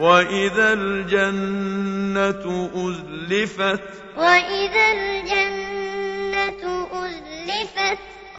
وَإِذَا الْجَنَّةُ أُزْلِفَتْ وَإِذَا الْجَنَّةُ أُزْلِفَتْ